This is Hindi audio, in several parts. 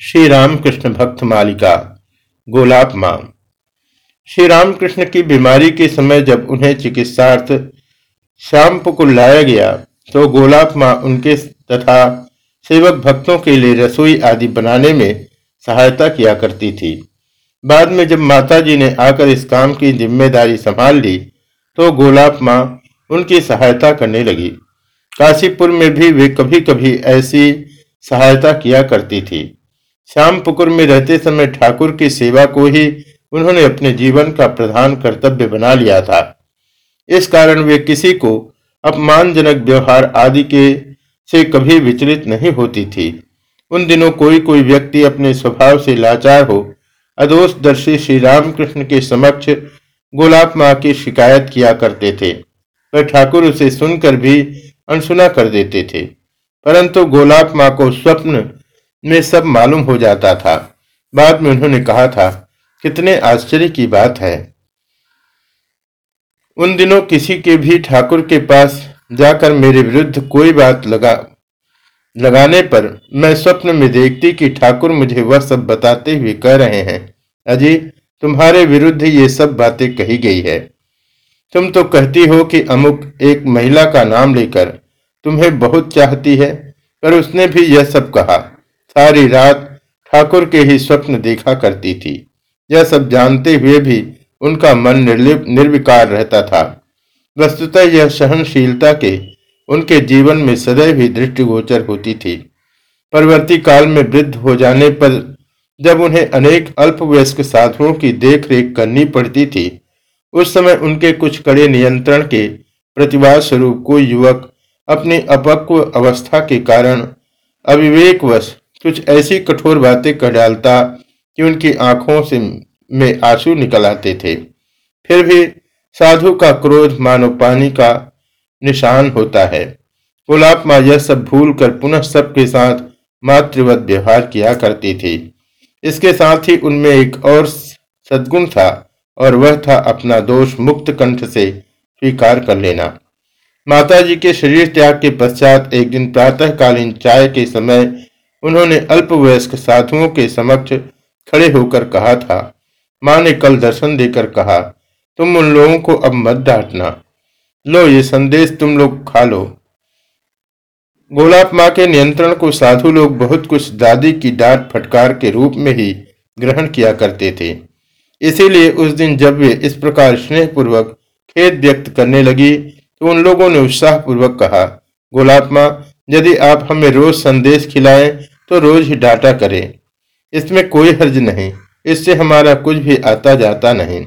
श्री रामकृष्ण भक्त मालिका गोलाप माँ श्री रामकृष्ण की बीमारी के समय जब उन्हें चिकित्सार्थ श्यामपुकुल लाया गया तो गोलाप माँ उनके तथा सेवक भक्तों के लिए रसोई आदि बनाने में सहायता किया करती थी। बाद में जब माताजी ने आकर इस काम की ज़िम्मेदारी संभाल ली तो गोलाप माँ उनकी सहायता करने लगी। काशीपुर में भी वे कभी कभी ऐसी सहायता किया करती थी। श्याम पुकुर में रहते समय ठाकुर की सेवा को ही उन्होंने अपने जीवन का प्रधान कर्तव्य बना लिया था। इस कारण वे किसी को अपमानजनक व्यवहार आदि के से कभी विचलित नहीं होती थी। उन दिनों कोई कोई व्यक्ति अपने स्वभाव से लाचार हो, अदोषदर्शी श्री रामकृष्ण के समक्ष गोलाब माँ की शिकायत किया करते थे, पर ठाकुर उसे सुनकर भी अनसुना कर देते थे। परंतु गोलाब माँ को स्वप्न में सब मालूम हो जाता था। बाद में उन्होंने कहा था, कितने आश्चर्य की बात है। उन दिनों किसी के भी ठाकुर के पास जाकर मेरे विरुद्ध कोई बात लगा, लगाने पर मैं स्वप्न में देखती कि ठाकुर मुझे वह सब बताते हुए कह रहे हैं, अजी, तुम्हारे विरुद्ध ये सब बातें कही गई है। तुम तो कहती हो कि अमुक एक महिला का नाम लेकर तुम्हें बहुत चाहती है, पर उसने भी यह सब कहा। सारी रात ठाकुर के ही स्वप्न देखा करती थी। यह सब जानते हुए भी उनका मन निर्विकार रहता था। वस्तुतः यह सहनशीलता के, उनके जीवन में सदैव ही दृष्टिगोचर होती थी। परवर्ती काल में वृद्ध हो जाने पर जब उन्हें अनेक अल्पवयस्क साधुओं की देखरेख करनी पड़ती थी, उस समय उनके कुछ कड़े नियंत्रण के प्रतिवाद स्वरूप कोई युवक अपनी अपक्व अवस्था के कारण अविवेकवश कुछ ऐसी कठोर बातें कर डालता कि उनकी आँखों से में आँसू निकल आते थे। फिर भी साधु का क्रोध मानो पानी का निशान होता है। गुलाब माँ यह सब भूल कर पुनः सबके साथ मातृवत व्यवहार किया करती थी। इसके साथ ही उनमें एक और सद्गुण था और वह था अपना दोष मुक्त कंठ से स्वीकार कर लेना। माताजी के शरीर त्याग के पश्चात एक दिन प्रातःकालीन चाय के समय उन्होंने अल्पवयस्क साधुओं के समक्ष खड़े होकर कहा था। माँ ने कल दर्शन देकर कहा, तुम उन लोगों को अब मत डांटना। लो ये संदेश तुम लोग खा लो। गोलाप माँ के नियंत्रण को साधु लोग बहुत कुछ दादी की डांट फटकार के रूप में ही ग्रहण किया करते थे। इसीलिए उस दिन जब वे इस प्रकार स्नेहपूर्वक खेद व्यक्त करने लगी तो उन लोगों ने उत्साह पूर्वक कहा, गोलाप माँ, यदि आप हमें रोज संदेश खिलाएँ तो रोज ही डांटा करें। इसमें कोई हर्ज नहीं। इससे हमारा कुछ भी आता जाता नहीं।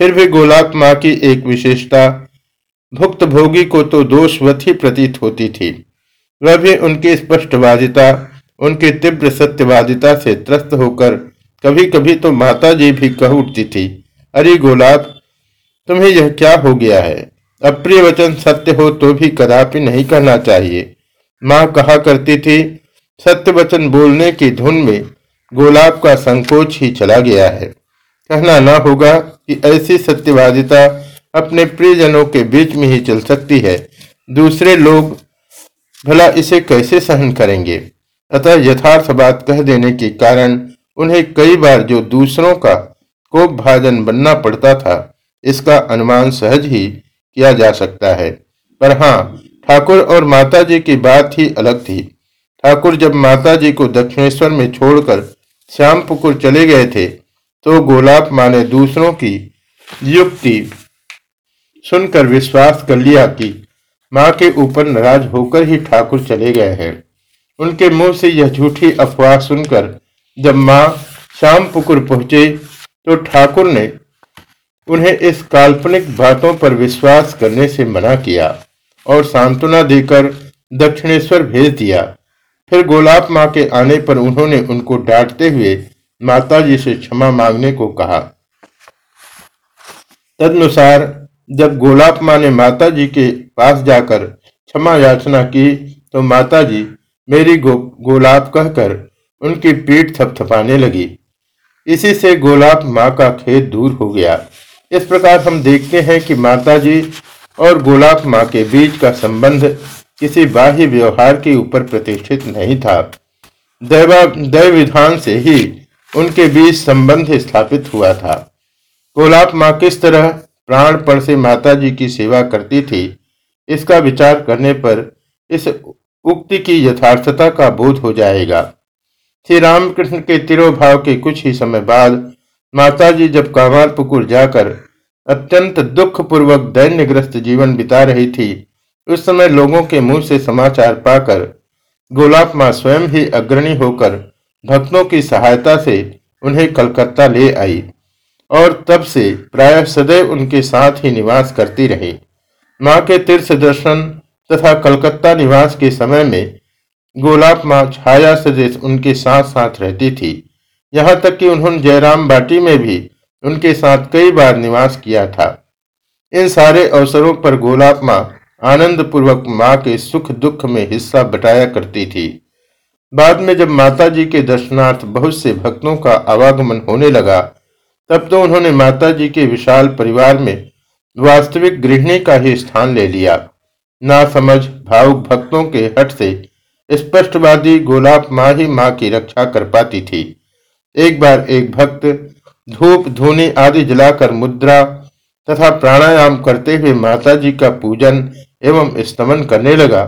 फिर भी गोलाप माँ की एक विशेषता, भुक्त भोगी को तो दोषवत ही प्रतीत होती थी। वह भी उनकी स्पष्टवादिता, उनकी तीव्र सत्यवादिता से त्रस्त होकर कभी कभी तो माता जी भी कह उठती थी, अरे गोलाब तुम्हें यह क्या हो गया है? अप्रिय वचन सत्य हो तो भी कदापि नहीं कहना चाहिए। माँ कहा करती थी सत्य वचन बोलने की धुन में गोलाब का संकोच ही चला गया है। कहना न होगा कि ऐसी सत्यवादिता अपने प्रियजनों के बीच में ही चल सकती है। दूसरे लोग भला इसे कैसे सहन करेंगे? अतः यथार्थ बात कह देने के कारण उन्हें कई बार जो दूसरों का कोप भाजन बनना पड़ता था, इसका अनुमान सहज ही किया जा सकता है। पर हाँ ठाकुर और माता जी की बात ही अलग थी। ठाकुर जब माता जी को दक्षिणेश्वर में छोड़कर श्यामपुकुर चले गए थे तो गोलाब माँ ने दूसरों की युक्ति सुनकर विश्वास कर लिया कि माँ के ऊपर नाराज़ होकर ही ठाकुर चले गए हैं। उनके मुँह से यह झूठी अफवाह सुनकर जब माँ श्याम पुकुर पहुँचे तो ठाकुर ने उन्हें इस काल्पनिक बातों पर विश्वास करने से मना किया और सांत्वना देकर दक्षिणेश्वर भेज दिया। फिर गोलाब माँ के आने पर उन्होंने उनको डांटते हुए माताजी से क्षमा मांगने को कहा। तदनुसार जब गोलाब माँ ने माता जी के पास जाकर क्षमा याचना की तो माता जी मेरी गो, गोलाब कहकर उनकी पीठ थपथपाने लगी। इसी से गोलाब माँ का खेत दूर हो गया। इस प्रकार हम देखते हैं कि माता जी और गोलाब माँ के बीच का संबंध किसी बाह्य व्यवहार के ऊपर प्रतिष्ठित नहीं था। दैवा दैव विधान से ही उनके बीच संबंध स्थापित हुआ था। गोलाप माँ किस तरह प्राणपण से माता जी की सेवा करती थी, इसका विचार करने पर इस उक्ति की यथार्थता का बोध हो जाएगा। श्री रामकृष्ण के तिरोभाव के कुछ ही समय बाद माताजी जब कामार पुकुर जाकर अत्यंत दुख पूर्वक दैन्यग्रस्त जीवन बिता रही थी उस समय लोगों के मुँह से समाचार पाकर गोलाप माँ स्वयं ही अग्रणी होकर भक्तों की सहायता से उन्हें कलकत्ता ले आई और तब से प्राय सदैव उनके साथ ही निवास करती रही। माँ के तीर्थ दर्शन तथा कलकत्ता निवास के समय में गोलाप माँ छाया सदेश उनके साथ साथ रहती थी। यहाँ तक कि उन्होंने जयराम बाटी में भी उनके साथ कई बार निवास किया था। इन सारे अवसरों पर गोलाप माँ आनंद पूर्वक माँ के सुख दुख में हिस्सा बटाया करती थी। बाद में जब माता जी के दर्शनार्थ बहुत से भक्तों का आवागमन होने लगा, तब तो उन्होंने माता जी के विशाल परिवार में वास्तविक गृहिणी का ही स्थान ले लिया। ना समझ भावुक भक्तों के हट से स्पष्टवादी गोलाप माँ ही माँ की रक्षा कर पाती थी। एक बार एक भक्त धूप, धूनी आदि जलाकर मुद्रा तथा प्राणायाम करते हुए माता जी का पूजन एवं स्तमन करने लगा।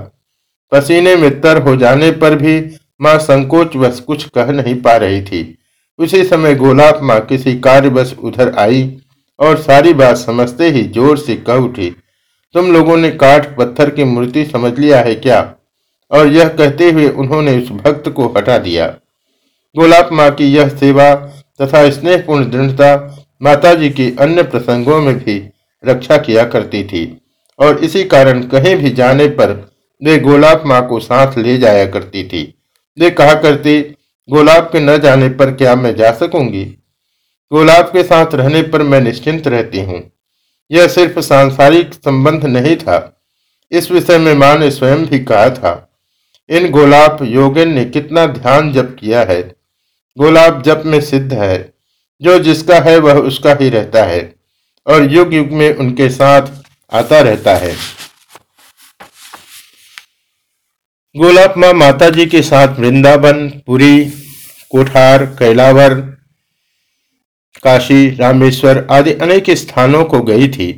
पसीने में तर हो जाने पर भी माँ संकोच बस कुछ कह नहीं पा रही थी। उसी समय गोलाप माँ किसी कार्य बस उधर आई और सारी बात समझते ही ज़ोर से कह उठी, तुम लोगों ने काठ पत्थर की मूर्ति समझ लिया है क्या? और यह कहते हुए उन्होंने उस भक्त को हटा दिया। गोलाप माँ की यह सेवा तथा स्नेहपूर्ण दृढ़ता माता जी की अन्य प्रसंगों में भी रक्षा किया करती थी। और इसी कारण कहीं भी जाने पर वे गोलाब माँ को साथ ले जाया करती थी। वे कहा करती, गोलाब के न जाने पर क्या मैं जा सकूँगी? गोलाब के साथ रहने पर मैं निश्चिंत रहती हूँ। यह सिर्फ़ सांसारिक संबंध नहीं था। इस विषय में माँ ने स्वयं भी कहा था, इन गोलाब योगिन ने कितना ध्यान जप किया है। गोलाब जप में सिद्ध है। जो जिसका है वह उसका ही रहता है। और युग युग में उनके साथ आता रहता है। गोलाप माँ माता जी के साथ वृंदावन, पुरी, कोठार, कैलावर, काशी, रामेश्वर आदि अनेक स्थानों को गई थी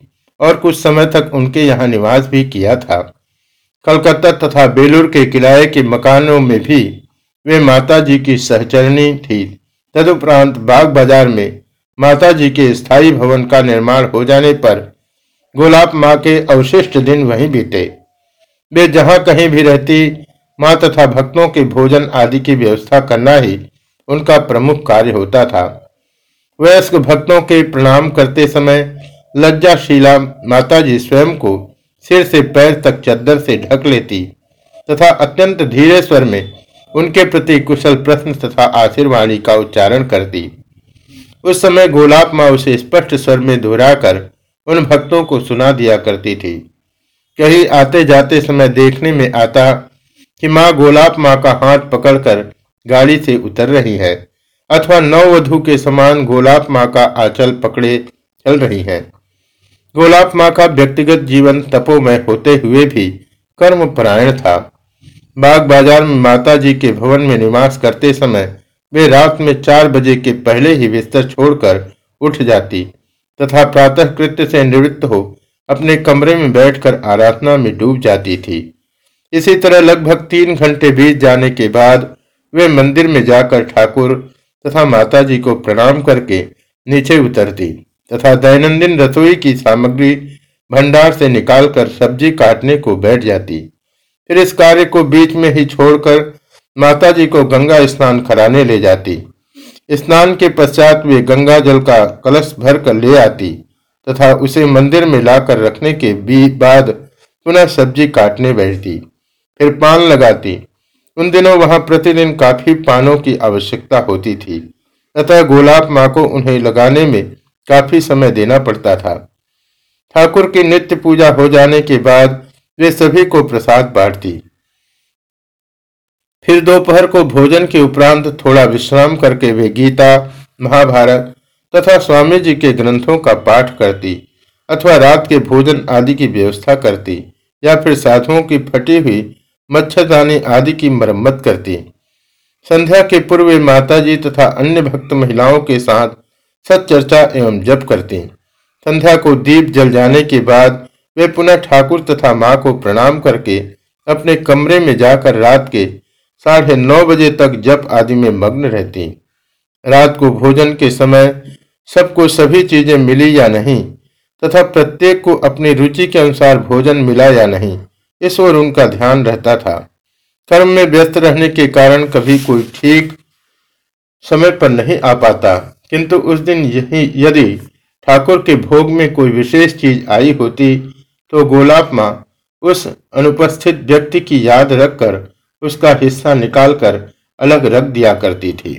और कुछ समय तक उनके यहाँ निवास भी किया था। कलकत्ता तथा बेलूर के किराए के मकानों में भी वे माता जी की सहचरणी थी। तदुपरांत बाग बाज़ार में माता जी के स्थायी भवन का निर्माण हो जाने पर गोलाब माँ के अवशिष्ट दिन वहीं बीते। वे जहाँ कहीं भी रहती, माँ तथा भक्तों के भोजन आदि की व्यवस्था करना ही उनका प्रमुख कार्य होता था। वयस्क भक्तों के प्रणाम करते समय लज्जाशीला माता जी स्वयं को सिर से पैर तक चद्दर से ढक लेती तथा अत्यंत धीरे स्वर में उनके प्रति कुशल प्रश्न तथा आशीर्वाणी का उच्चारण करती। उस समय गोलाप माँ उसे स्पष्ट स्वर में दोहराकर उन भक्तों को सुना दिया करती थी। कहीं आते जाते समय देखने में आता कि माँ गोलाप माँ का हाथ पकड़कर गाड़ी से उतर रही है, अथवा नववधु के समान गोलाप माँ का आंचल पकड़े चल रही है। गोलाप माँ का व्यक्तिगत जीवन तपोमय होते हुए भी कर्म परायण था। बाग बाज़ार में माता जी के भवन में निवास करते समय वे रात में चार बजे के पहले ही बिस्तर छोड़कर उठ जाती। तथा प्रातः कृत्य से निवृत्त हो, अपने कमरे में बैठकर आराधना में डूब जाती थी। इसी तरह लगभग तीन घंटे बीत जाने के बाद वे मंदिर में जाकर ठाकुर तथा माता जी को प्रणाम करके नीचे उतरती तथा दैनंदिन रसोई की सामग्री भंडार से निकालकर सब्ज़ी काटने को बैठ जाती। फिर इस कार्य को बीच में ही छोड़कर माता जी को गंगा स्नान कराने ले जाती। स्नान के पश्चात वे गंगा जल का कलश भर कर ले आती तथा उसे मंदिर में लाकर रखने के बाद पुनः सब्ज़ी काटने बैठती, फिर पान लगाती। उन दिनों वहाँ प्रतिदिन काफ़ी पानों की आवश्यकता होती थी, तथा गोलाब माँ को उन्हें लगाने में काफ़ी समय देना पड़ता था। ठाकुर की नित्य पूजा हो जाने के बाद वे सभी को प्रसाद बांटती। फिर दोपहर को भोजन के उपरांत थोड़ा विश्राम करके वे गीता, महाभारत तथा स्वामी जी के ग्रंथों का पाठ करती अथवा रात के भोजन आदि की व्यवस्था करती या फिर साधुओं की फटी हुई मच्छरदानी आदि की मरम्मत करती। संध्या के पूर्व वे माताजी तथा अन्य भक्त महिलाओं के साथ सच्चर्चा एवं जप करती। संध्या को दीप जल जाने के बाद वे पुनः ठाकुर तथा माँ को प्रणाम करके अपने कमरे में जाकर रात के साढ़े नौ बजे तक जप आदि में मग्न रहती। रात को भोजन के समय सबको सभी चीज़ें मिली या नहीं, तथा प्रत्येक को अपनी रुचि के अनुसार भोजन मिला या नहीं, इस ओर उनका ध्यान रहता था। कर्म में व्यस्त रहने के कारण कभी कोई ठीक समय पर नहीं आ पाता, किंतु उस दिन यही, यदि ठाकुर के भोग में कोई विशेष चीज़ आई होती तो गोलाप माँ उस अनुपस्थित व्यक्ति की याद रखकर उसका हिस्सा निकालकर अलग रख दिया करती थी।